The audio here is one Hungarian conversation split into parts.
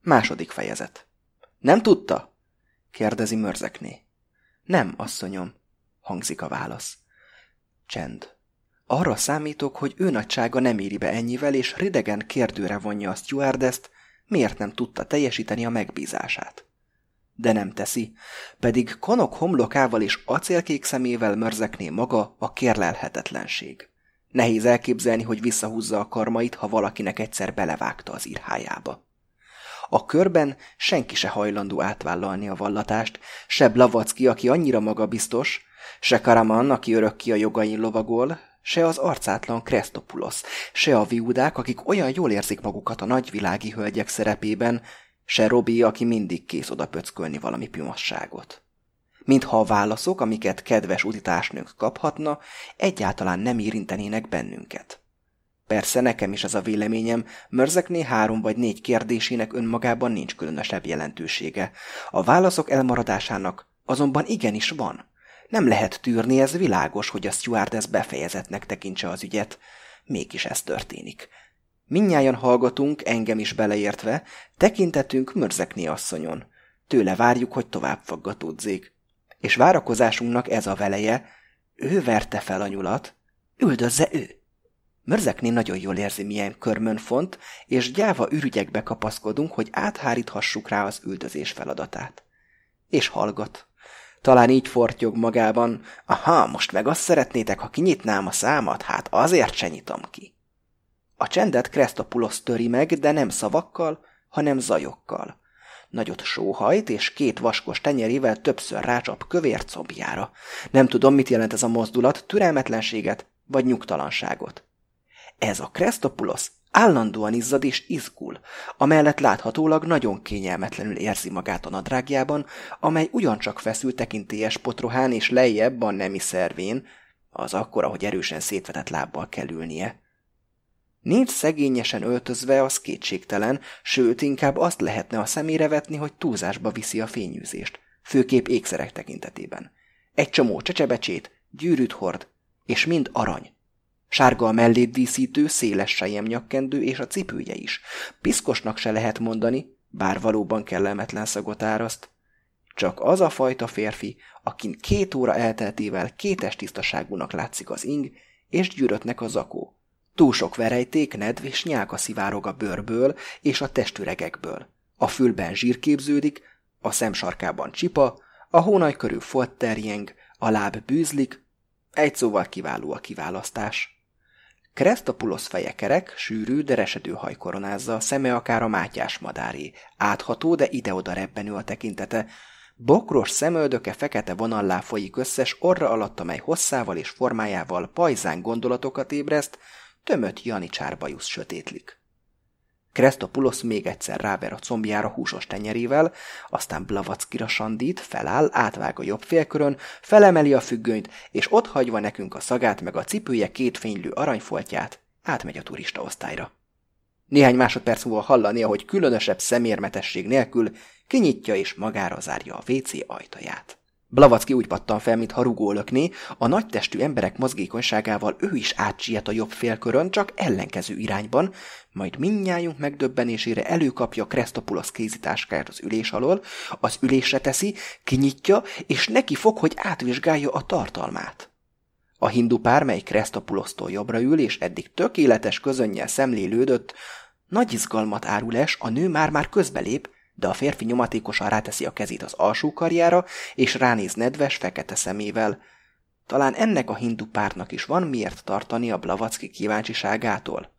Második fejezet. Nem tudta? kérdezi mörzekné. Nem, asszonyom, hangzik a válasz. Csend. Arra számítok, hogy ő nagysága nem éri be ennyivel, és ridegen kérdőre vonja a stewardeszt, miért nem tudta teljesíteni a megbízását. De nem teszi, pedig konok homlokával és acélkék szemével mörzekné maga a kérlelhetetlenség. Nehéz elképzelni, hogy visszahúzza a karmait, ha valakinek egyszer belevágta az írhájába. A körben senki se hajlandó átvállalni a vallatást, se Blavacki, aki annyira magabiztos, se Karaman, aki örökké a jogain lovagol, se az arcátlan Krestopulos, se a viudák, akik olyan jól érzik magukat a nagyvilági hölgyek szerepében, se Robi, aki mindig kész oda pöckölni valami pimasságot. Mintha a válaszok, amiket kedves uditásnőnk kaphatna, egyáltalán nem érintenének bennünket. Persze nekem is ez a véleményem, Mörzekné három vagy négy kérdésének önmagában nincs különösebb jelentősége. A válaszok elmaradásának azonban igenis van. Nem lehet tűrni, ez világos, hogy a stewardess befejezetnek tekintse az ügyet. Mégis ez történik. Minnyáján hallgatunk, engem is beleértve, tekintetünk Mörzekné asszonyon. Tőle várjuk, hogy tovább faggatódzék. És várakozásunknak ez a veleje, ő verte fel a nyulat, üldözze ő. Mörzekné nagyon jól érzi, milyen körmön font, és gyáva ürügyekbe kapaszkodunk, hogy átháríthassuk rá az üldözés feladatát. És hallgat. Talán így fortyog magában, aha, most meg azt szeretnétek, ha kinyitnám a számat, hát azért se nyitom ki. A csendet Krestopulos töri meg, de nem szavakkal, hanem zajokkal. Nagyot sóhajt, és két vaskos tenyerével többször rácsap kövér combjára. Nem tudom, mit jelent ez a mozdulat, türelmetlenséget vagy nyugtalanságot. Ez a Krestopulos állandóan izzad és izgul, amellett láthatólag nagyon kényelmetlenül érzi magát a nadrágjában, amely ugyancsak feszül tekintélyes potrohán és lejjebb a nemi szervén, az akkora, hogy erősen szétvetett lábbal kell ülnie. Nincs szegényesen öltözve, az kétségtelen, sőt, inkább azt lehetne a szemére vetni, hogy túlzásba viszi a fényűzést, főképp ékszerek tekintetében. Egy csomó csecsebecsét, gyűrűt hord, és mind arany. Sárga a mellét díszítő, széles sejem nyakkendő és a cipője is. Piszkosnak se lehet mondani, bár valóban kellemetlen szagot áraszt. Csak az a fajta férfi, akin két óra elteltével kétes tisztaságúnak látszik az ing, és gyűrötnek a zakó. Túl sok verejték, nedv és nyálka szivárog a bőrből és a testüregekből. A fülben zsír képződik, a szemsarkában csipa, a hónaj körül folt terjeng, a láb bűzlik, egy szóval kiváló a kiválasztás. Kresztopulosz feje kerek, sűrű, de resedő haj koronázza, szeme akár a mátyás madáré, átható, de ide-oda rebbenő a tekintete, Bokros szemöldöke fekete vonallá folyik összes orra alatt, amely hosszával és formájával pajzán gondolatokat ébreszt, tömött janicsár bajusz sötétlik. Krestopulos még egyszer ráver a combjára húsos tenyerével, aztán Blavackira sandít, feláll, átvág a jobb félkörön, felemeli a függönyt, és ott hagyva nekünk a szagát meg a cipője két fénylő aranyfoltját, átmegy a turista osztályra. Néhány másodperc múlva hallani, ahogy különösebb szemérmetesség nélkül kinyitja és magára zárja a WC ajtaját. Blavacki úgy pattan fel, mintha rugó lökné, a nagytestű emberek mozgékonyságával ő is átsiet a jobb félkörön, csak ellenkező irányban, majd mindnyájunk megdöbbenésére előkapja Krestopulos kézitáskáját az ülés alól, az ülésre teszi, kinyitja, és neki fog, hogy átvizsgálja a tartalmát. A hindu pár, mely Krestopulosztól jobbra ül, és eddig tökéletes közönnyel szemlélődött, nagy izgalmat árul es, a nő már-már közbelép, de a férfi nyomatékosan ráteszi a kezét az alsó karjára, és ránéz nedves, fekete szemével. Talán ennek a hindu pártnak is van miért tartani a Blavacki kíváncsiságától.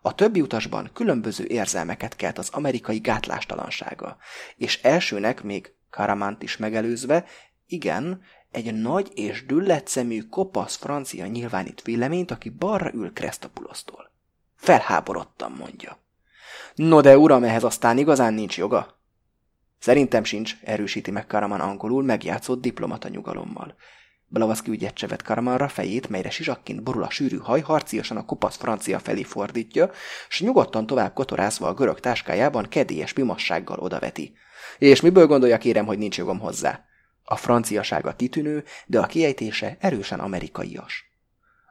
A többi utasban különböző érzelmeket kelt az amerikai gátlástalansága, és elsőnek még Karamant is megelőzve, igen, egy nagy és düllett szemű, kopasz francia nyilvánít véleményt, aki balra ül Kresztapulosztól. Felháborodtam, mondja. No de uram, ehhez aztán igazán nincs joga. Szerintem sincs, erősíti meg Karaman angolul megjátszott diplomata nyugalommal. Blavaszki ügyet csevet Karamanra fejét, melyre sizsakként borul a sűrű haj, harciasan a kopasz francia felé fordítja, s nyugodtan tovább kotorázva a görög táskájában kedélyes pimassággal odaveti. És miből gondolja kérem, hogy nincs jogom hozzá? A franciasága kitűnő, de a kiejtése erősen amerikaias.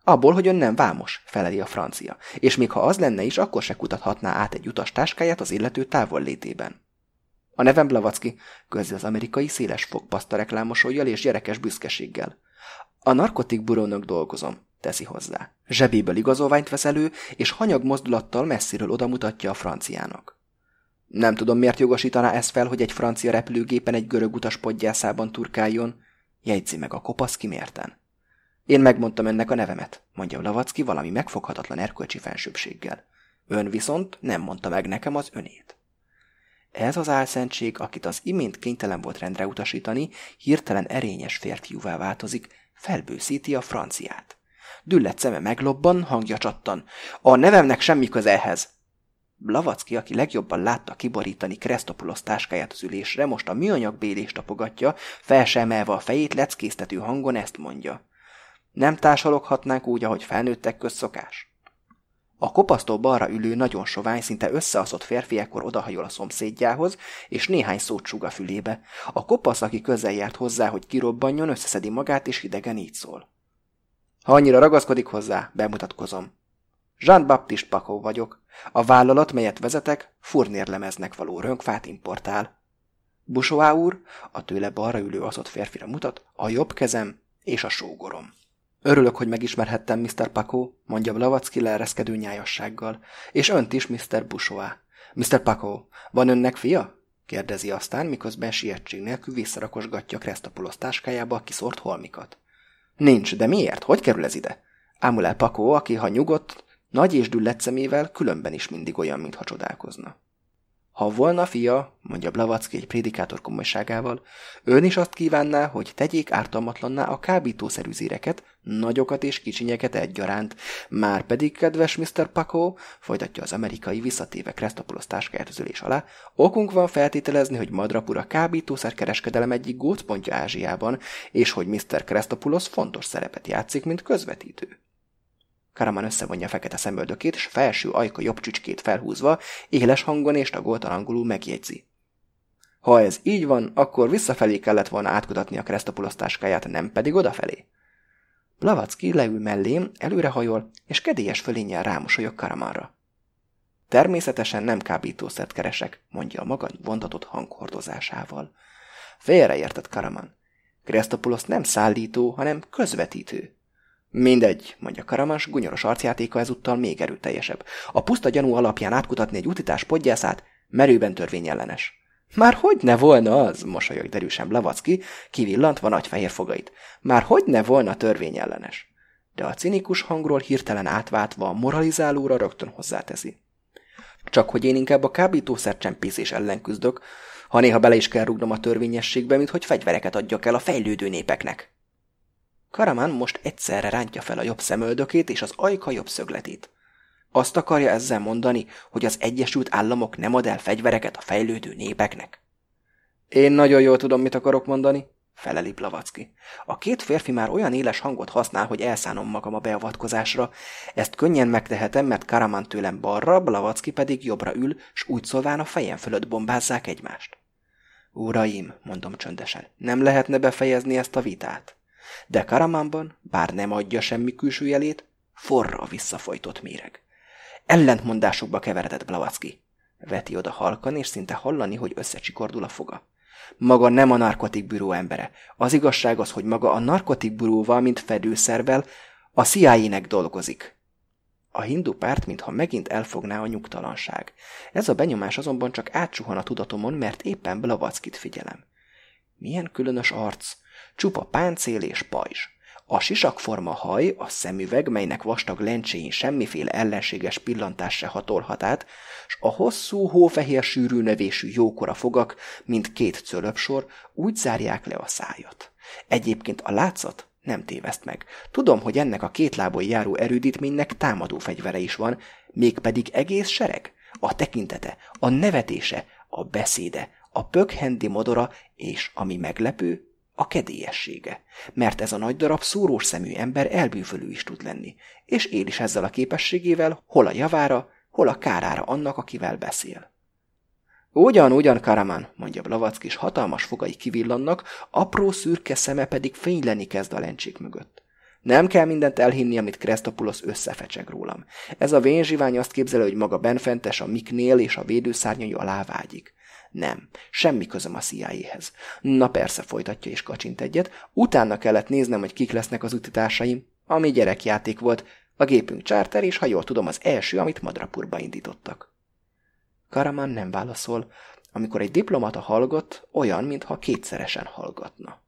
Abból, hogy ön nem vámos, feleli a francia, és még ha az lenne is, akkor se kutathatná át egy utas táskáját az illető távol létében. A nevem Blavacki, közzi az amerikai széles fogpaszta reklámosoljal és gyerekes büszkeséggel. A narkotik burónak dolgozom, teszi hozzá. Zsebéből igazolványt vesz elő, és hanyag mozdulattal messziről odamutatja a franciának. Nem tudom, miért jogosítaná ez fel, hogy egy francia repülőgépen egy görög utas podgyászában turkáljon, jegyzi meg a kopasz kimérten. Én megmondtam ennek a nevemet, mondja Lavacki valami megfoghatatlan erkölcsi fensőbséggel. Ön viszont nem mondta meg nekem az önét. Ez az álszentség, akit az imént kénytelen volt rendre utasítani, hirtelen erényes férfiúvá változik, felbőszíti a franciát. Düllett szeme meglobban, hangja csattan. A nevemnek semmi köze ehhez. Blavacki, aki legjobban látta kiborítani Krestopulos táskáját az ülésre, most a műanyag bélést tapogatja, fel a fejét leckésztető hangon ezt mondja. Nem társaloghatnánk úgy, ahogy felnőttek közszokás? A kopasztó balra ülő, nagyon sovány, szinte összeaszott férfi ekkor odahajol a szomszédjához, és néhány szót súg a fülébe. A kopasz, aki közel járt hozzá, hogy kirobbanjon, összeszedi magát, és hidegen így szól. Ha annyira ragaszkodik hozzá, bemutatkozom. Jean-Baptiste Pakó vagyok. A vállalat, melyet vezetek, furnérlemeznek való rönkfát importál. Busoá úr, a tőle balra ülő aszott férfira mutat, a jobb kezem és a sógorom. Örülök, hogy megismerhettem Mr. Pakó, mondja Blavacki leereszkedő nyájassággal, és önt is, Mr. Busoá. Mr. Pakó, van önnek fia? kérdezi aztán, miközben sietség nélkül visszarakosgatja Kresztapulosz táskájába a kiszort holmikat. Nincs, de miért? Hogy kerül ez ide? Ámul el Pakó, aki, ha nyugodt, nagy és düllett szemével különben is mindig olyan, mintha csodálkozna. Ha volna fia, mondja Blavacki egy prédikátor komolyságával, ön is azt kívánná, hogy tegyék ártalmatlanná a kábítószerű zíreket, nagyokat és kicsinyeket egyaránt. Már pedig, kedves Mr. Paco, folytatja az amerikai visszatéve Kresztapulosz táskáját az ülés alá, okunk van feltételezni, hogy Madrapura kábítószer kereskedelem egyik gócpontja Ázsiában, és hogy Mr. Kresztapulosz fontos szerepet játszik, mint közvetítő. Karaman összevonja fekete szemöldökét, és felső ajka jobb csücskét felhúzva, éles hangon és tagoltan angolul megjegyzi. Ha ez így van, akkor visszafelé kellett volna átkutatni a Kresztopulosz táskáját, nem pedig odafelé. Blavacki leül mellém, előrehajol, és kedélyes fölénnyel rámosolyog Karamanra. Természetesen nem kábítószert keresek, mondja a maga vontatott hanghordozásával. Félreértett Karaman. Kresztopulosz nem szállító, hanem közvetítő. Mindegy, mondja Karamas, gunyoros arcjátéka ezúttal még erőteljesebb. A puszta gyanú alapján átkutatni egy utitás podgyászát merőben törvényellenes. Már hogy ne volna az, mosolyog derűsen Blavacki, kivillantva nagy fehér fogait. Már hogy ne volna törvényellenes. De a cinikus hangról hirtelen átváltva a moralizálóra rögtön hozzáteszi. Csak hogy én inkább a kábítószer csempészés ellen küzdök, ha néha bele is kell rúgnom a törvényességbe, mint hogy fegyvereket adjak el a fejlődő népeknek. Karaman most egyszerre rántja fel a jobb szemöldökét és az ajka jobb szögletét. Azt akarja ezzel mondani, hogy az Egyesült Államok nem ad el fegyvereket a fejlődő népeknek? Én nagyon jól tudom, mit akarok mondani, feleli Blavacki. A két férfi már olyan éles hangot használ, hogy elszánom magam a beavatkozásra. Ezt könnyen megtehetem, mert Karaman tőlem balra, Blavacki pedig jobbra ül, s úgy szólván a fejem fölött bombázzák egymást. Uraim, mondom csöndesen, nem lehetne befejezni ezt a vitát? De Karamanban, bár nem adja semmi külső jelét, forra a visszafolytott méreg. Ellentmondásokba keveredett Blavacki. Veti oda halkan, és szinte hallani, hogy összecsikordul a foga. Maga nem a narkotikbüró embere. Az igazság az, hogy maga a narkotikbüróval, mint fedőszervel, a cia dolgozik. A hindu párt, mintha megint elfogná a nyugtalanság. Ez a benyomás azonban csak átsuhan a tudatomon, mert éppen Blavackit figyelem. Milyen különös arc, Csupa páncél és pajzs. A sisakforma haj, a szemüveg, melynek vastag lencséin semmiféle ellenséges pillantás se hatolhat át, s a hosszú, hófehér sűrű növésű jókora fogak, mint két cölöpsor, úgy zárják le a szájat. Egyébként a látszat nem téveszt meg. Tudom, hogy ennek a két lábon járó erődítménynek támadó fegyvere is van, mégpedig egész sereg. A tekintete, a nevetése, a beszéde, a pökhendi modora, és, ami meglepő, a kedélyessége, mert ez a nagy darab szórós szemű ember elbűvölő is tud lenni, és él is ezzel a képességével, hol a javára, hol a kárára annak, akivel beszél. Ugyan, ugyan, Karaman, mondja Blavack, és hatalmas fogai kivillannak, apró szürke szeme pedig fényleni kezd a lencsék mögött. Nem kell mindent elhinni, amit Krestopulos összefecseg rólam. Ez a vénzsivány azt képzeli, hogy maga benfentes a Miknél és a védőszárnyai alá vágyik. Nem, semmi közöm a CIA-hez. Na persze, folytatja és kacsint egyet. Utána kellett néznem, hogy kik lesznek az utitársaim. Ami gyerekjáték volt, a gépünk charter, és ha jól tudom, az első, amit Madrapurba indítottak. Karaman nem válaszol. Amikor egy diplomata hallgat, olyan, mintha kétszeresen hallgatna.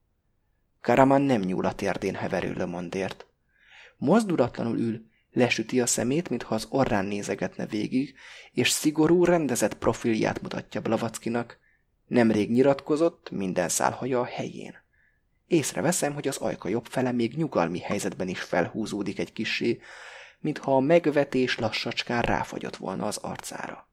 Karaman nem nyúl a térdén heverő Lemondért. Mozdulatlanul ül, lesüti a szemét, mintha az orrán nézegetne végig, és szigorú, rendezett profilját mutatja Blavackinak. Nemrég nyilatkozott, minden szálhaja a helyén. Észreveszem, hogy az ajka jobb fele még nyugalmi helyzetben is felhúzódik egy kisé, mintha a megvetés lassacskán ráfagyott volna az arcára.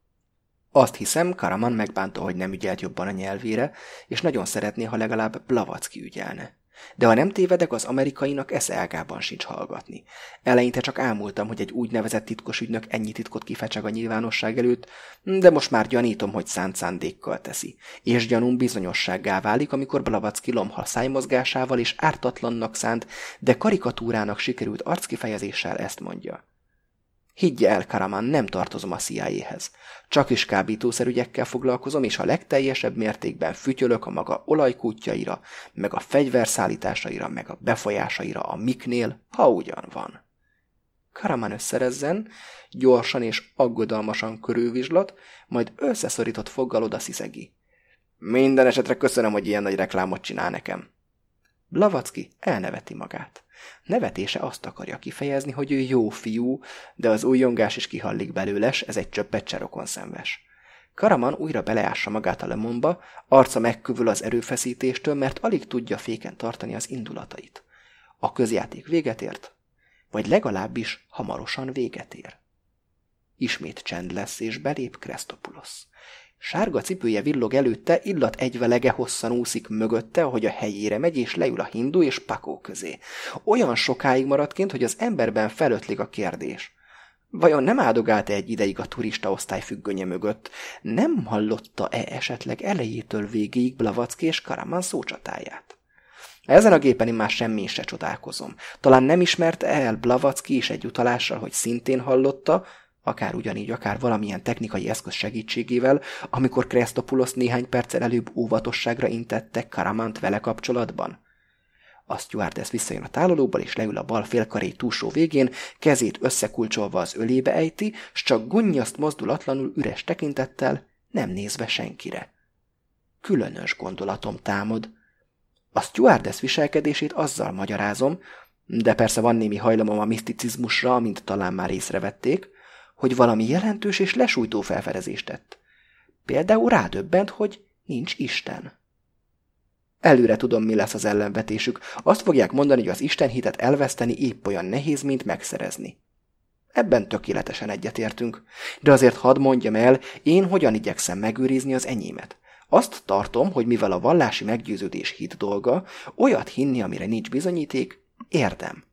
Azt hiszem, Karaman megbánta, hogy nem ügyelt jobban a nyelvére, és nagyon szeretné, ha legalább Blavacki ügyelne. De ha nem tévedek, az amerikainak esze ágában sincs hallgatni. Eleinte csak ámultam, hogy egy úgynevezett titkos ügynök ennyi titkot kifecseg a nyilvánosság előtt, de most már gyanítom, hogy szánt szándékkal teszi. És gyanúm bizonyossággá válik, amikor Blavacki lomha szájmozgásával és ártatlannak szánt, de karikatúrának sikerült arckifejezéssel ezt mondja. Higgye el, Karaman, nem tartozom a CIA-hez. Csak is kábítószerügyekkel foglalkozom, és a legteljesebb mértékben fütyölök a maga olajkútjaira, meg a fegyverszállításaira, meg a befolyásaira a miknél, ha ugyan van. Karaman összerezzen, gyorsan és aggodalmasan körülvizslat, majd összeszorított foggal oda sziszegi. Minden esetre köszönöm, hogy ilyen nagy reklámot csinál nekem. Blavacki elneveti magát. Nevetése azt akarja kifejezni, hogy ő jó fiú, de az újongás is kihallik belőles, ez egy csöppet cserokon szenves. Karaman újra beleássa magát a lemonba, arca megkövül az erőfeszítéstől, mert alig tudja féken tartani az indulatait. A közjáték véget ért, vagy legalábbis hamarosan véget ér. Ismét csend lesz, és belép Krestopulos. Sárga cipője villog előtte, illat egyvelege hosszan úszik mögötte, ahogy a helyére megy, és leül a hindu és pakó közé. Olyan sokáig maradt kint, hogy az emberben felötlik a kérdés. Vajon nem áldogált-e egy ideig a turista osztály függönye mögött? Nem hallotta-e esetleg elejétől végéig Blavacki és Karaman szócsatáját? Ezen a gépen én már semmi se csodálkozom. Talán nem ismerte el Blavacki is egy utalással, hogy szintén hallotta, akár ugyanígy, akár valamilyen technikai eszköz segítségével, amikor Krestopulos néhány perccel előbb óvatosságra intette Karamant vele kapcsolatban. A stewardess visszajön a tálalóból, és leül a bal félkaré túlsó végén, kezét összekulcsolva az ölébe ejti, s csak gunnyaszt mozdulatlanul üres tekintettel, nem nézve senkire. Különös gondolatom támad. A stewardess viselkedését azzal magyarázom, de persze van némi hajlamom a miszticizmusra, mint talán már észrevették, hogy valami jelentős és lesújtó felfedezést tett. Például rádöbbent, hogy nincs Isten. Előre tudom, mi lesz az ellenvetésük. Azt fogják mondani, hogy az Isten hitet elveszteni épp olyan nehéz, mint megszerezni. Ebben tökéletesen egyetértünk. De azért hadd mondjam el, én hogyan igyekszem megőrizni az enyémet. Azt tartom, hogy mivel a vallási meggyőződés hit dolga, olyat hinni, amire nincs bizonyíték, érdem.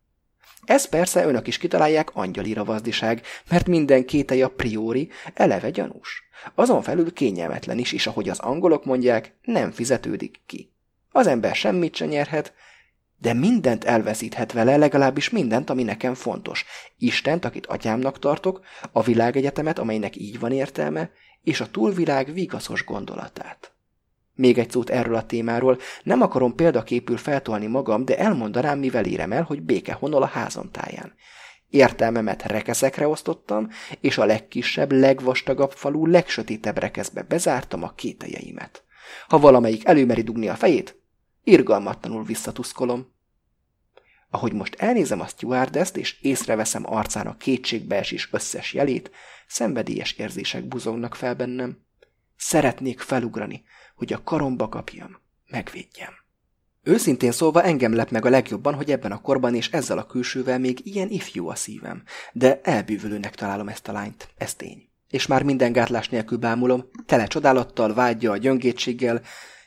Ez persze önök is kitalálják angyali ravazdiság, mert minden kételj a priori eleve gyanús. Azon felül kényelmetlen is, és ahogy az angolok mondják, nem fizetődik ki. Az ember semmit se nyerhet, de mindent elveszíthet vele, legalábbis mindent, ami nekem fontos. Istent, akit atyámnak tartok, a világegyetemet, amelynek így van értelme, és a túlvilág vigaszos gondolatát. Még egy szót erről a témáról, nem akarom példaképül feltolni magam, de elmondanám, mivel érem el, hogy béke honol a házon táján. Értelmemet rekeszekre osztottam, és a legkisebb, legvastagabb falu legsötétebb rekeszbe bezártam a kételjeimet. Ha valamelyik előmeri dugni a fejét, irgalmatlanul visszatuszkolom. Ahogy most elnézem a stewardess és észreveszem arcának kétségbeesés összes jelét, szenvedélyes érzések buzognak fel bennem. Szeretnék felugrani, hogy a karomba kapjam, megvédjem. Őszintén szólva engem lep meg a legjobban, hogy ebben a korban és ezzel a külsővel még ilyen ifjú a szívem, de elbűvölőnek találom ezt a lányt, ez tény. És már minden gátlás nélkül bámulom, tele csodálattal, vágyja, gyöngétséggel,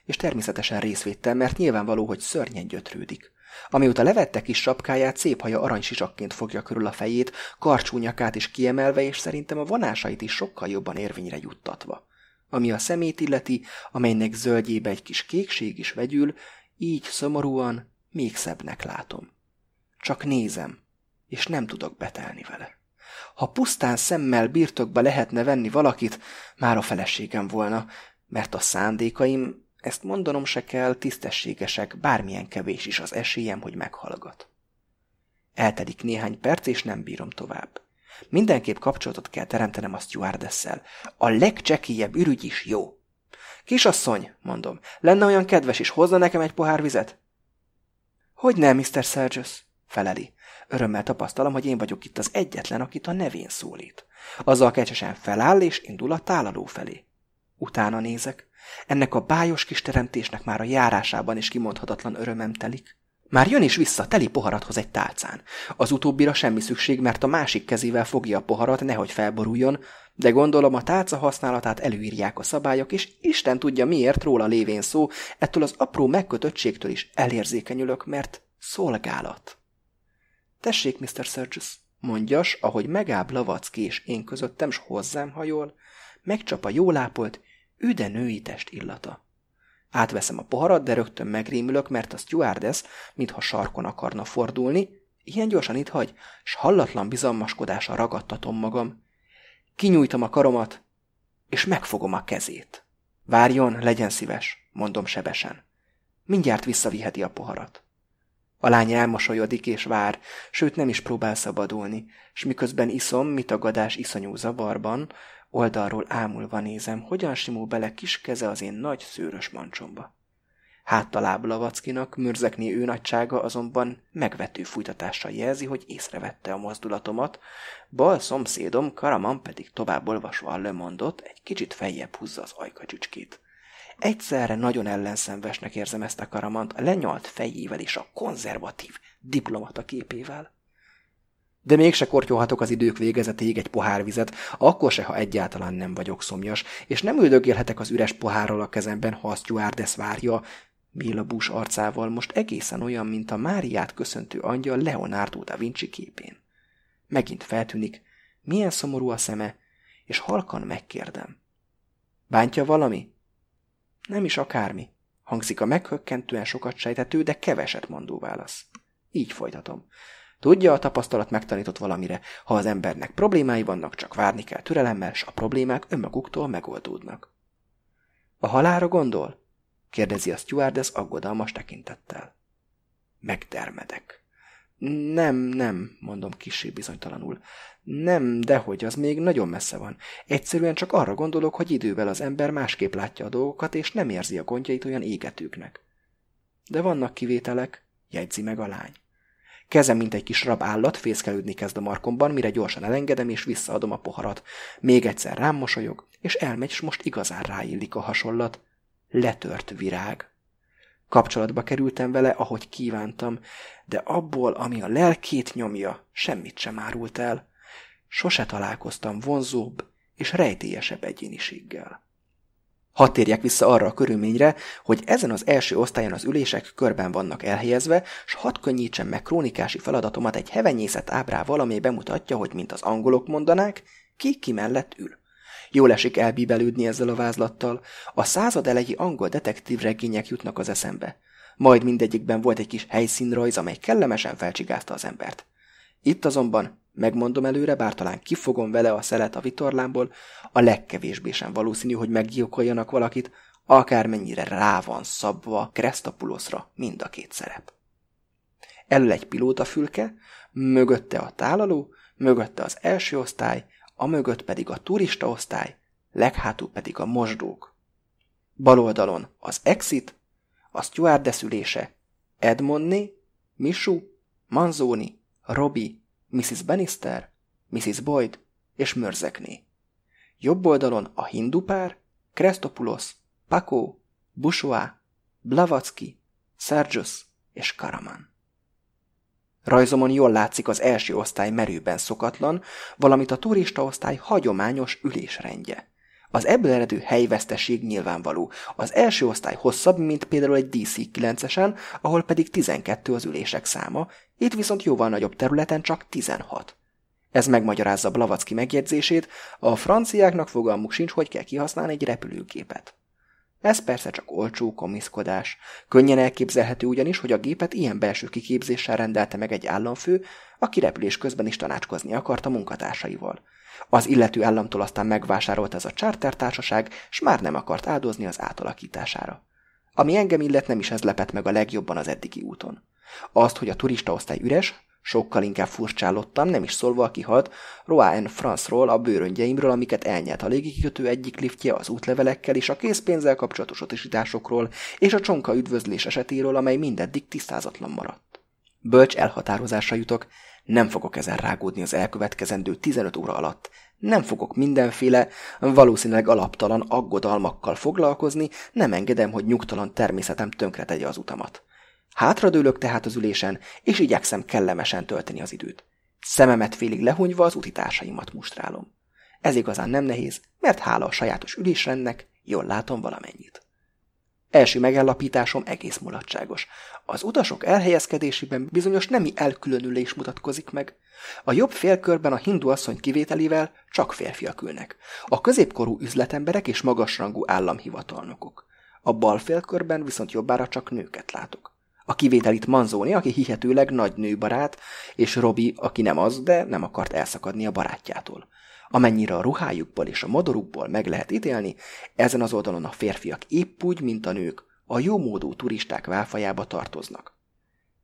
és természetesen részvéttel, mert nyilvánvaló, hogy szörnyen gyötrődik. Amióta levette kis sapkáját, szép haja aranysisakként fogja körül a fejét, karcsúnyakát is kiemelve, és szerintem a vonásait is sokkal jobban érvényre juttatva ami a szemét illeti, amelynek zöldjébe egy kis kékség is vegyül, így szomorúan még szebbnek látom. Csak nézem, és nem tudok betelni vele. Ha pusztán szemmel birtokba lehetne venni valakit, már a feleségem volna, mert a szándékaim, ezt mondanom se kell, tisztességesek, bármilyen kevés is az esélyem, hogy meghallgat. Eltelik néhány perc, és nem bírom tovább. Mindenképp kapcsolatot kell teremtenem a stewardesszel. A legcsekélyebb ürügy is jó. Kisasszony, mondom, lenne olyan kedves is, hozna nekem egy pohár vizet? Hogy nem, Mr. Sergius? feleli. Örömmel tapasztalom, hogy én vagyok itt az egyetlen, akit a nevén szólít. Azzal kecsesen feláll és indul a tálaló felé. Utána nézek. Ennek a bájos kis teremtésnek már a járásában is kimondhatatlan örömem telik. Már jön is vissza, teli poharat hoz egy tálcán. Az utóbbira semmi szükség, mert a másik kezével fogja a poharat, nehogy felboruljon, de gondolom a tálca használatát előírják a szabályok, és Isten tudja miért róla lévén szó, ettől az apró megkötöttségtől is elérzékenyülök, mert szolgálat. Tessék, Mr. Sergius, mondjas, ahogy megáll Blavacki és én közöttem, s hozzám hajol, megcsap a jól ápolt, üde női test illata. Átveszem a poharat, de rögtön megrémülök, mert a stewardess, mintha sarkon akarna fordulni, ilyen gyorsan itt hagy, s hallatlan bizalmaskodással ragadtatom magam. Kinyújtom a karomat, és megfogom a kezét. Várjon, legyen szíves, mondom sebesen. Mindjárt visszaviheti a poharat. A lány elmosolyodik és vár, sőt nem is próbál szabadulni, s miközben iszom, mitagadás iszonyú zavarban, oldalról ámulva nézem, hogyan simul bele kis keze az én nagy szőrös mancsomba. Háttaláb Lavackinak mürzekné ő nagysága azonban megvető fújtatással jelzi, hogy észrevette a mozdulatomat, bal szomszédom Karaman pedig tovább olvasva lemondott, egy kicsit feljebb húzza az ajkacsücskét. Egyszerre nagyon ellenszenvesnek érzem ezt a karamant a lenyalt fejével és a konzervatív diplomata képével. De mégse kortyolhatok az idők végezetéig egy pohár vizet, akkor se, ha egyáltalán nem vagyok szomjas, és nem üldögélhetek az üres pohárral a kezemben, ha a Stuardes várja, Béla bús arcával most egészen olyan, mint a Máriát köszöntő angyal Leonardo da Vinci képén. Megint feltűnik, milyen szomorú a szeme, és halkan megkérdem. Bántja valami? Nem is akármi, hangzik a meghökkentően sokat sejtető, de keveset mondó válasz. Így folytatom. Tudja, a tapasztalat megtanított valamire. Ha az embernek problémái vannak, csak várni kell türelemmel, s a problémák önmaguktól megoldódnak. A halára gondol? kérdezi a stewardess aggodalmas tekintettel. Megdermedek. Nem, nem, mondom kissé bizonytalanul. Nem, dehogy, az még nagyon messze van. Egyszerűen csak arra gondolok, hogy idővel az ember másképp látja a dolgokat, és nem érzi a gondjait olyan égetőknek. De vannak kivételek, jegyzi meg a lány. Kezem, mint egy kis rab állat, fészkelődni kezd a markomban, mire gyorsan elengedem, és visszaadom a poharat. Még egyszer rám mosolyog, és elmegy, és most igazán ráillik a hasonlat. Letört virág. Kapcsolatba kerültem vele, ahogy kívántam, de abból, ami a lelkét nyomja, semmit sem árult el. Sose találkoztam vonzóbb és rejtélyesebb egyéniséggel. Hadd térjek vissza arra a körülményre, hogy ezen az első osztályon az ülések körben vannak elhelyezve, s hadd könnyítsem meg krónikási feladatomat egy hevenyészet ábrával, amely bemutatja, hogy mint az angolok mondanák, ki ki mellett ül. Jól esik elbíbelődni ezzel a vázlattal. A század elejé angol detektív regények jutnak az eszembe. Majd mindegyikben volt egy kis helyszínrajz, amely kellemesen felcsigázta az embert. Itt azonban, megmondom előre, bár talán kifogom vele a szelet a vitorlámból, a legkevésbé sem valószínű, hogy meggyilkoljanak valakit, akármennyire rá van szabva Kresztapuloszra mind a két szerep. Elől egy pilótafülke, mögötte a tálaló, mögötte az első osztály, a mögött pedig a turista osztály, leghátul pedig a mosdók. Bal oldalon az exit, a stewardess ülése, Edmondné, Misu, Manzoni, Robbie, Mrs. Bannister, Mrs. Boyd és Mörzekné. Jobb oldalon a hindu pár, Krestopulos, Paco, Bushoa, Blavatsky, Sergius és Karaman. Rajzomon jól látszik az első osztály merőben szokatlan, valamint a turista osztály hagyományos ülésrendje. Az ebből eredő helyveszteség nyilvánvaló. Az első osztály hosszabb, mint például egy DC-9-esen, ahol pedig 12 az ülések száma, itt viszont jóval nagyobb területen csak 16. Ez megmagyarázza Blavacki megjegyzését, a franciáknak fogalmuk sincs, hogy kell kihasználni egy repülőgépet. Ez persze csak olcsó komiszkodás. Könnyen elképzelhető ugyanis, hogy a gépet ilyen belső kiképzéssel rendelte meg egy államfő, aki repülés közben is tanácskozni akart a munkatársaival. Az illető államtól aztán megvásárolt ez a chartertársaság, s már nem akart áldozni az átalakítására. Ami engem illet nem is ez lepett meg a legjobban az eddigi úton. Azt, hogy a turistaosztály üres, sokkal inkább furcsálottam, nem is szólva a kihalt Roa France-ról, a bőröngyeimről, amiket elnyelt a légikikötő egyik liftje, az útlevelekkel és a készpénzzel kapcsolatos utasításokról, és a csonka üdvözlés esetéről, amely mindeddig tisztázatlan maradt. Bölcs elhatározásra jutok, nem fogok ezen rágódni az elkövetkezendő 15 óra alatt. Nem fogok mindenféle, valószínűleg alaptalan aggodalmakkal foglalkozni, nem engedem, hogy nyugtalan természetem tönkretegye az utamat. Hátradőlök tehát az ülésen, és igyekszem kellemesen tölteni az időt. Szememet félig lehunyva az utitársaimat mustrálom. Ez igazán nem nehéz, mert hála a sajátos ülésrendnek jól látom valamennyit. Első megállapításom egész mulatságos. Az utasok elhelyezkedésében bizonyos nemi elkülönülés mutatkozik meg. A jobb félkörben a hindu asszony kivételével csak férfiak ülnek. A középkorú üzletemberek és magasrangú államhivatalnokok. A bal félkörben viszont jobbára csak nőket látok. A kivétel itt Manzoni, aki hihetőleg nagy nőbarát, és Robi, aki nem az, de nem akart elszakadni a barátjától. Amennyire a ruhájukból és a modorukból meg lehet ítélni, ezen az oldalon a férfiak épp úgy, mint a nők, a jómódú turisták válfajába tartoznak.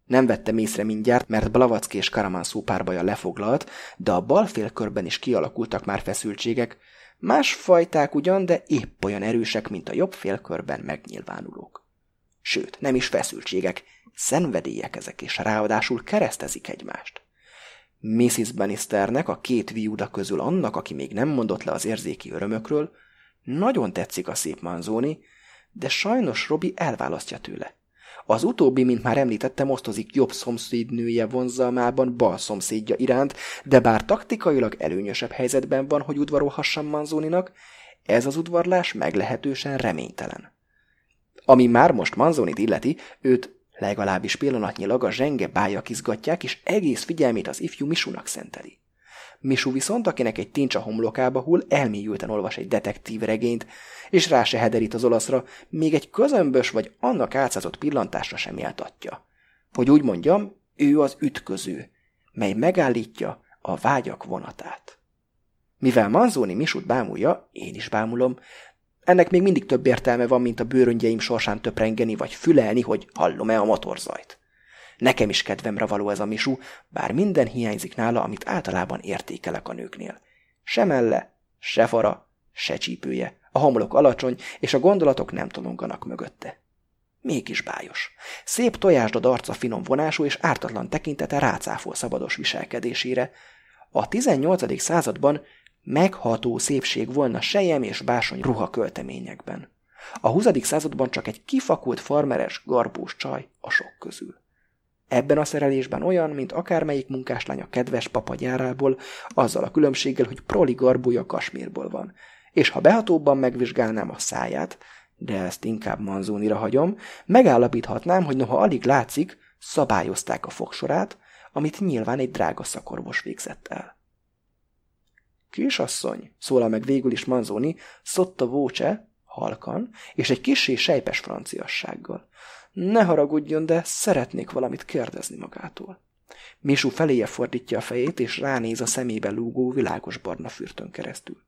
Nem vettem észre mindjárt, mert Blavacky és Karaman szópárbaja lefoglalt, de a bal félkörben is kialakultak már feszültségek, más fajták ugyan, de épp olyan erősek, mint a jobb félkörben megnyilvánulók. Sőt, nem is feszültségek, szenvedélyek ezek, és ráadásul keresztezik egymást. Mrs. Bannisternek, a két viuda közül annak, aki még nem mondott le az érzéki örömökről, nagyon tetszik a szép manzóni, de sajnos Robi elválasztja tőle. Az utóbbi, mint már említettem, osztozik jobb szomszédnője vonzalmában bal szomszédja iránt, de bár taktikailag előnyösebb helyzetben van, hogy udvarolhassam Manzóninak, ez az udvarlás meglehetősen reménytelen. Ami már most Manzonit illeti, őt Legalábbis pillanatnyilag a zsenge bájak izgatják, és egész figyelmét az ifjú Misunak szenteli. Misu viszont, akinek egy tincs a homlokába hull, elmélyülten olvas egy detektív regényt, és rá se hederít az olaszra, még egy közömbös vagy annak átszázott pillantásra sem méltatja. Hogy úgy mondjam, ő az ütköző, mely megállítja a vágyak vonatát. Mivel Manzoni Misut bámulja, én is bámulom, ennek még mindig több értelme van, mint a bőröngyeim sorsán töprengeni vagy fülelni, hogy hallom-e a motorzajt. Nekem is kedvemre való ez a misú, bár minden hiányzik nála, amit általában értékelek a nőknél. Se melle, se fara, se csípője, a homlok alacsony, és a gondolatok nem tolonganak mögötte. Mégis bájos. Szép tojásdod arca finom vonású és ártatlan tekintete rácáfol szabados viselkedésére. A 18. században megható szépség volna sejem és básony ruha költeményekben. A 20. században csak egy kifakult farmeres, garbós csaj a sok közül. Ebben a szerelésben olyan, mint akármelyik munkáslány a kedves papa gyárából, azzal a különbséggel, hogy proli garbója kasmírból van. És ha behatóbban megvizsgálnám a száját, de ezt inkább manzónira hagyom, megállapíthatnám, hogy noha alig látszik, szabályozták a fogsorát, amit nyilván egy drága szakorvos végzett el. Kisasszony, szólal meg végül is Manzoni, szotta vócse, halkan, és egy kissé sejpes franciassággal. Ne haragudjon, de szeretnék valamit kérdezni magától. Misú feléje fordítja a fejét, és ránéz a szemébe lúgó világos barna fürtön keresztül.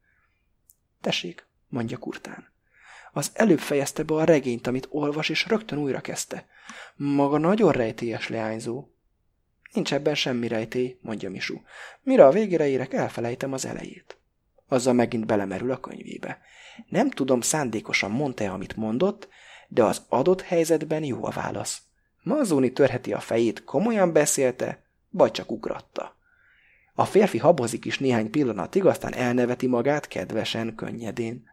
Tessék, mondja kurtán. Az előbb fejezte be a regényt, amit olvas, és rögtön újra kezdte. Maga nagyon rejtélyes leányzó. Nincs ebben semmi rejtély, mondja Misu. Mire a végére érek, elfelejtem az elejét. Azzal megint belemerül a könyvébe. Nem tudom, szándékosan mondta-e, amit mondott, de az adott helyzetben jó a válasz. Mazoni törheti a fejét, komolyan beszélte, vagy csak ugratta. A férfi habozik is néhány pillanatig, aztán elneveti magát kedvesen, könnyedén.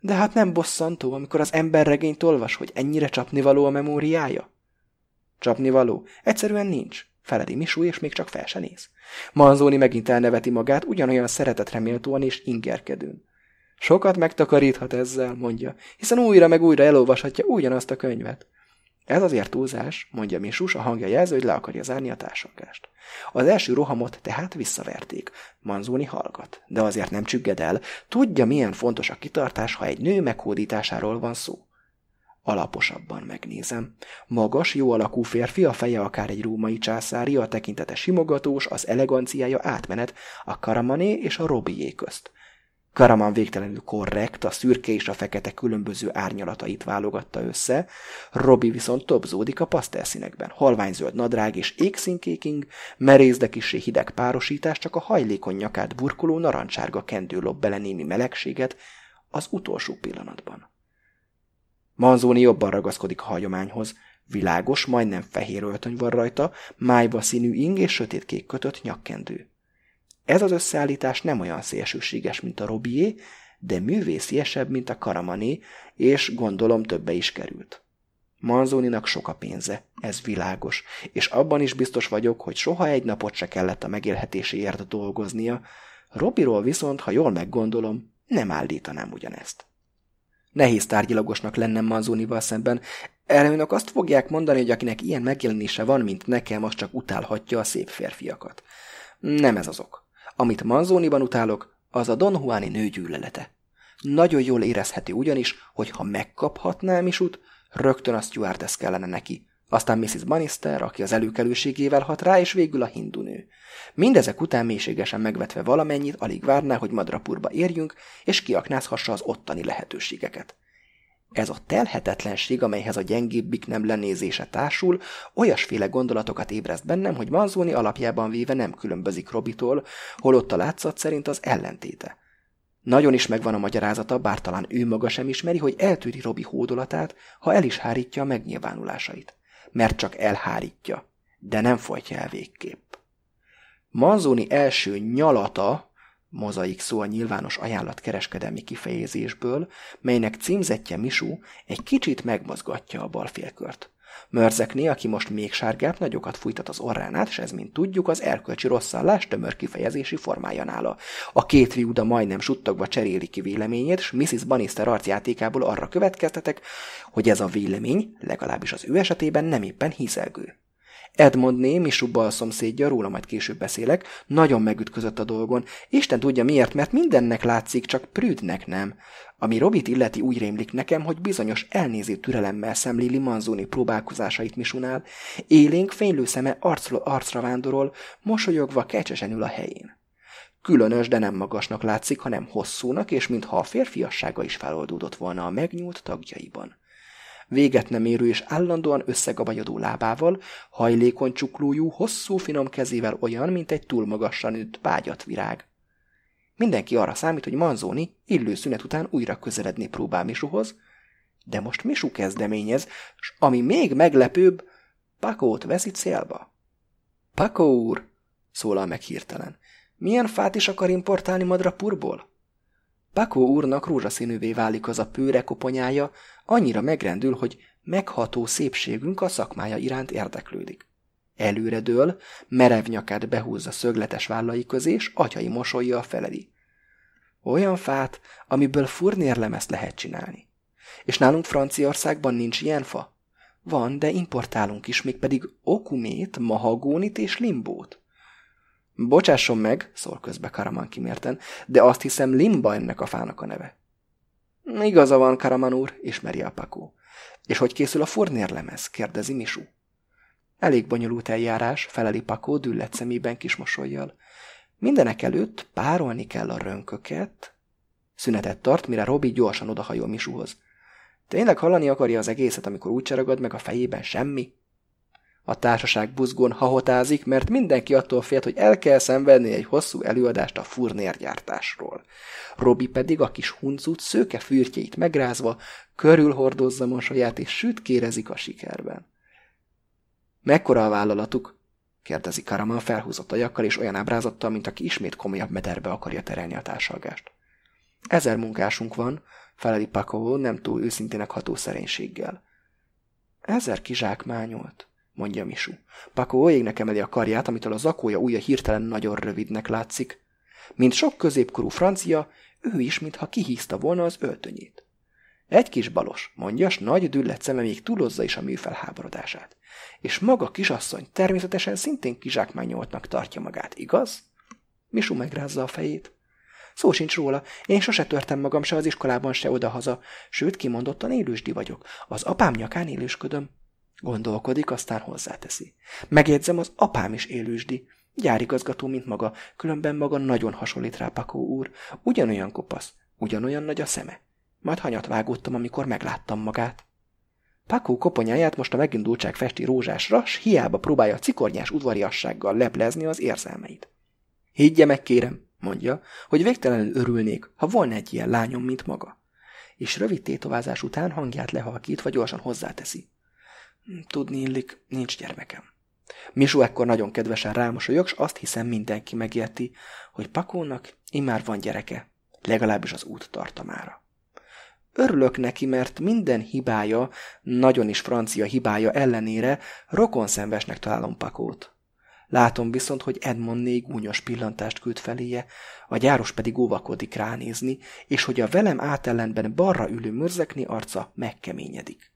De hát nem bosszantó, amikor az ember regényt olvas, hogy ennyire csapnivaló a memóriája? Csapnivaló? Egyszerűen nincs. Feledi Misú, és még csak fel se néz. Manzoni megint elneveti magát, ugyanolyan szeretetreméltóan és ingerkedőn. Sokat megtakaríthat ezzel, mondja, hiszen újra meg újra elolvashatja ugyanazt a könyvet. Ez azért túlzás, mondja Misus, a hangja jelző, hogy le akarja zárni a társangást. Az első rohamot tehát visszaverték. Manzoni hallgat, de azért nem csügged el. Tudja, milyen fontos a kitartás, ha egy nő meghódításáról van szó. Alaposabban megnézem. Magas, jó alakú férfi, a feje akár egy római császári, a tekintete simogatós, az eleganciája átmenet a Karamané és a Robié közt. Karaman végtelenül korrekt, a szürke és a fekete különböző árnyalatait válogatta össze, Robi viszont topzódik a pasztelszínekben. Halványzöld nadrág és égszínkéking, merész, de kisé hideg párosítás csak a hajlékony nyakát burkoló narancsárga kendő lob bele némi melegséget az utolsó pillanatban. Manzoni jobban ragaszkodik a hagyományhoz. Világos, majdnem fehér öltöny van rajta, májba színű ing és sötétkék kötött nyakkendő. Ez az összeállítás nem olyan szélsőséges, mint a Robié, de művésziesebb, mint a Karamané, és gondolom többe is került. Manzóninak sok a pénze, ez világos, és abban is biztos vagyok, hogy soha egy napot se kellett a megélhetéséért dolgoznia, Robiról viszont, ha jól meggondolom, nem állítanám ugyanezt. Nehéz tárgyilagosnak lennem Manzónival szemben, erre önök azt fogják mondani, hogy akinek ilyen megjelenése van, mint nekem, az csak utálhatja a szép férfiakat. Nem ez az ok. Amit Manzóniban utálok, az a Don Juani nő gyűlölete. Nagyon jól érezhető ugyanis, hogy ha megkaphatnám is út, rögtön a stewardess kellene neki. Aztán Mrs. Bannister, aki az előkelőségével hat rá, és végül a hindu nő. Mindezek után mélységesen megvetve valamennyit, alig várná, hogy Madrapurba érjünk, és kiaknázhassa az ottani lehetőségeket. Ez a telhetetlenség, amelyhez a gyengébbik nem lenézése társul, olyasféle gondolatokat ébreszt bennem, hogy Manzoni alapjában véve nem különbözik Robitól, holott a látszat szerint az ellentéte. Nagyon is megvan a magyarázata, bár talán ő maga sem ismeri, hogy eltűri Robi hódolatát, ha el is hárítja a megnyilvánulásait. Mert csak elhárítja, de nem folytja el végképp. Manzoni első nyalata, mozaik szó a nyilvános ajánlat kereskedelmi kifejezésből, melynek címzetje Misú egy kicsit megmozgatja a balfélkört. Mörzekné, aki most még sárgább, nagyokat fújtat az orrán át, és ez, mint tudjuk, az erkölcsi rosszallás tömör kifejezési formája nála. A két viuda majdnem suttogva cseréli ki véleményét, és Mrs. Bannister arcjátékából arra következtetek, hogy ez a vélemény, legalábbis az ő esetében nem éppen hízelgő. Edmondné, Misú bal szomszédja, róla majd később beszélek, nagyon megütközött a dolgon. Isten tudja miért, mert mindennek látszik, csak prűdnek nem. Ami Robit illeti úgy rémlik nekem, hogy bizonyos elnéző türelemmel szemléli Manzoni próbálkozásait Misunál, élénk fénylő szeme arcra, arcra vándorol, mosolyogva kecsesen ül a helyén. Különös, de nem magasnak látszik, hanem hosszúnak, és mintha a férfiassága is feloldódott volna a megnyúlt tagjaiban véget nem érő és állandóan összegabajodó lábával, hajlékony csuklójú, hosszú finom kezével olyan, mint egy túl magasra nőtt virág. Mindenki arra számít, hogy Manzoni illő szünet után újra közeledni próbál Misuhoz, de most Misu kezdeményez, s ami még meglepőbb, Pakót veszi célba. Pakó úr, szólal meg hirtelen, milyen fát is akar importálni Madrapurból? Pakó úrnak rózsaszínűvé válik az a pőre koponyája, annyira megrendül, hogy megható szépségünk a szakmája iránt érdeklődik. Előre dől, merev nyakát behúzza szögletes vállai közé, és atyai mosolya feleli. Olyan fát, amiből furnérlemezt lehet csinálni. És nálunk Franciaországban nincs ilyen fa? Van, de importálunk is, mégpedig okumét, mahagónit és limbót. Bocsásson meg, szól közbe Karaman kimérten, de azt hiszem Limba ennek a fának a neve. Igaza van, Karaman úr, ismeri a. És hogy készül a furnérlemez? kérdezi Misú. Elég bonyolult eljárás, feleli Pakó düllett szemében kismosolyjal. Mindenek előtt párolni kell a rönköket. Szünetet tart, mire Robi gyorsan odahajol Misúhoz. Tényleg hallani akarja az egészet, amikor úgy meg a fejében semmi? A társaság buzgón hahotázik, mert mindenki attól félt, hogy el kell szenvedni egy hosszú előadást a furnérgyártásról. Robi pedig a kis huncut szőke fürtjeit megrázva körülhordozza mosolyát és sütkérezik a sikerben. Mekkora a vállalatuk? kérdezi Karaman felhúzott ajakkal és olyan ábrázattal, mint aki ismét komolyabb mederbe akarja terelni a társalgást. Ezer munkásunk van, feleli Paco nem túl őszintének ható szerénységgel. Ezer kizsákmányolt, mondja Misu. Paco égnek emeli a karját, amitől a zakója ujja hirtelen nagyon rövidnek látszik. Mint sok középkorú francia, ő is, mintha kihízta volna az öltönyét. Egy kis balos, mondja, s nagy düllet szeme még túlozza is a műfelháborodását. És maga kisasszony természetesen szintén kizsákmányoltnak tartja magát, igaz? Misu megrázza a fejét. Szó sincs róla. Én sose törtem magam se az iskolában, se odahaza. Sőt, kimondottan élősdi vagyok. Az apám nyakán élősködöm. Gondolkodik, aztán hozzáteszi. Megjegyzem, az apám is élősdi. Gyárigazgató, mint maga, különben maga nagyon hasonlít rá Pakó úr. Ugyanolyan kopasz, ugyanolyan nagy a szeme. Majd hanyat vágódtam, amikor megláttam magát. Pakó koponyáját most a megindultság festi rózsásra, s hiába próbálja cikornyás udvariassággal leplezni az érzelmeit. Higgye meg, kérem, mondja, hogy végtelenül örülnék, ha volna egy ilyen lányom, mint maga. És rövid tétovázás után hangját lehalkítva gyorsan hozzáteszi. Tudni illik, nincs gyermekem. Misú ekkor nagyon kedvesen rámosolyog, s azt hiszem mindenki megérti, hogy Pakónak immár van gyereke, legalábbis az út tartamára. Örülök neki, mert minden hibája, nagyon is francia hibája ellenére rokonszenvesnek találom Pakót. Látom viszont, hogy Edmondné gúnyos pillantást küld feléje, a gyáros pedig óvakodik ránézni, és hogy a velem átellenben balra ülő mörzekni arca megkeményedik.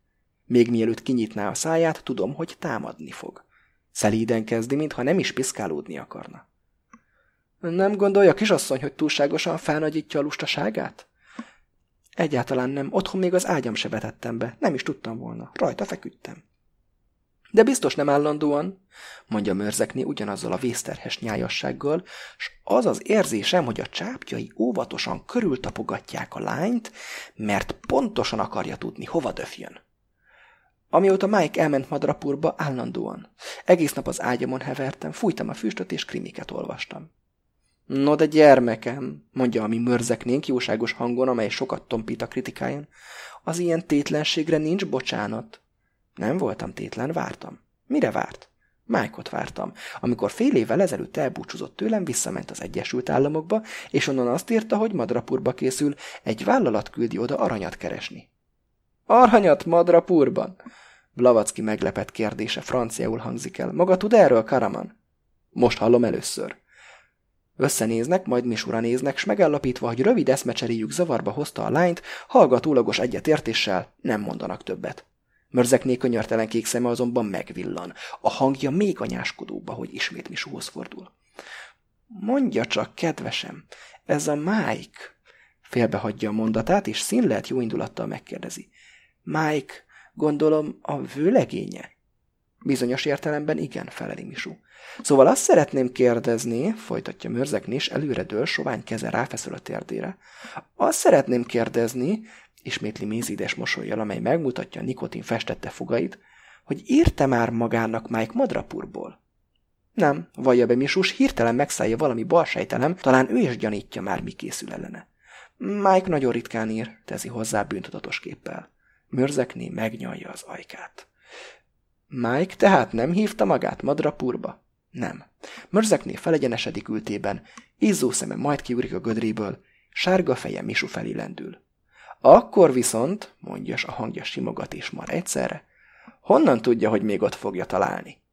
Még mielőtt kinyitná a száját, tudom, hogy támadni fog. Szelíden kezdi, mintha nem is piszkálódni akarna. Nem gondolja, kisasszony, hogy túlságosan felnagyítja a lustaságát? Egyáltalán nem. Otthon még az ágyam se vetettem be. Nem is tudtam volna. Rajta feküdtem. De biztos nem állandóan, mondja mörzekni ugyanazzal a vészterhes nyájassággal, s az az érzésem, hogy a csápjai óvatosan körültapogatják a lányt, mert pontosan akarja tudni, hova döfjön. Amióta Mike elment madrapurba, állandóan. Egész nap az ágyamon hevertem, fújtam a füstöt és krimiket olvastam. No de gyermekem, mondja a mi mörzeknénk jóságos hangon, amely sokat tompít a kritikáján, az ilyen tétlenségre nincs bocsánat. Nem voltam tétlen, vártam. Mire várt? Májkot vártam. Amikor fél évvel ezelőtt elbúcsúzott tőlem, visszament az Egyesült Államokba, és onnan azt írta, hogy Madrapurba készül, egy vállalat küldi oda aranyat keresni. Aranyat Madrapurban? Blavacki meglepett kérdése franciául hangzik el. Maga tud erről, Karaman? Most hallom először. Összenéznek, majd misura néznek, s megállapítva, hogy rövid eszmecseréjük zavarba hozta a lányt, hallgatólagos egyetértéssel nem mondanak többet. Mörzekné könyörtelen kék szeme azonban megvillan. A hangja még anyáskodóba, hogy ismét Misuhoz fordul. Mondja csak, kedvesem, ez a Mike... Félbehagyja a mondatát, és színlelt jó indulattal megkérdezi. Mike, gondolom, a vőlegénye? Bizonyos értelemben igen, feleli Misu. Szóval azt szeretném kérdezni, folytatja Mörzekni, és előre dől, sovány keze ráfeszül a térdére. Azt szeretném kérdezni, ismétli mézides mosolyjal, amely megmutatja a nikotin festette fogait, hogy írte már magának Mike Madrapurból? Nem, vallja be Misus, hirtelen megszállja valami balsejtelem, talán ő is gyanítja már, mi készül ellene. Mike nagyon ritkán ír, tezi hozzá bűntudatos képpel. Mörzekné megnyalja az ajkát. Mike tehát nem hívta magát Madrapurba? Nem. Mörzekné felegyenesedik ültében, izzó szeme majd kiúrik a gödréből, sárga feje Misu felé lendül. Akkor viszont, mondja, a hangja simogat is mar egyszerre, honnan tudja, hogy még ott fogja találni?